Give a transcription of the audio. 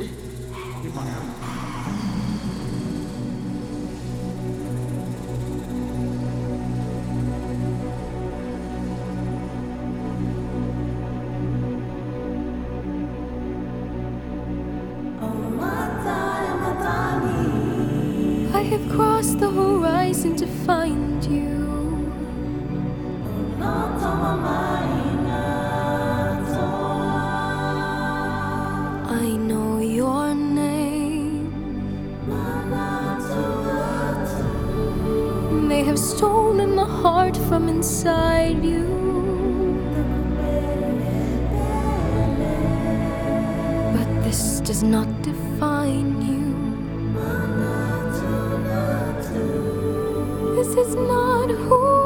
I have crossed the horizon they have stolen the heart from inside you. But this does not define you. This is not who.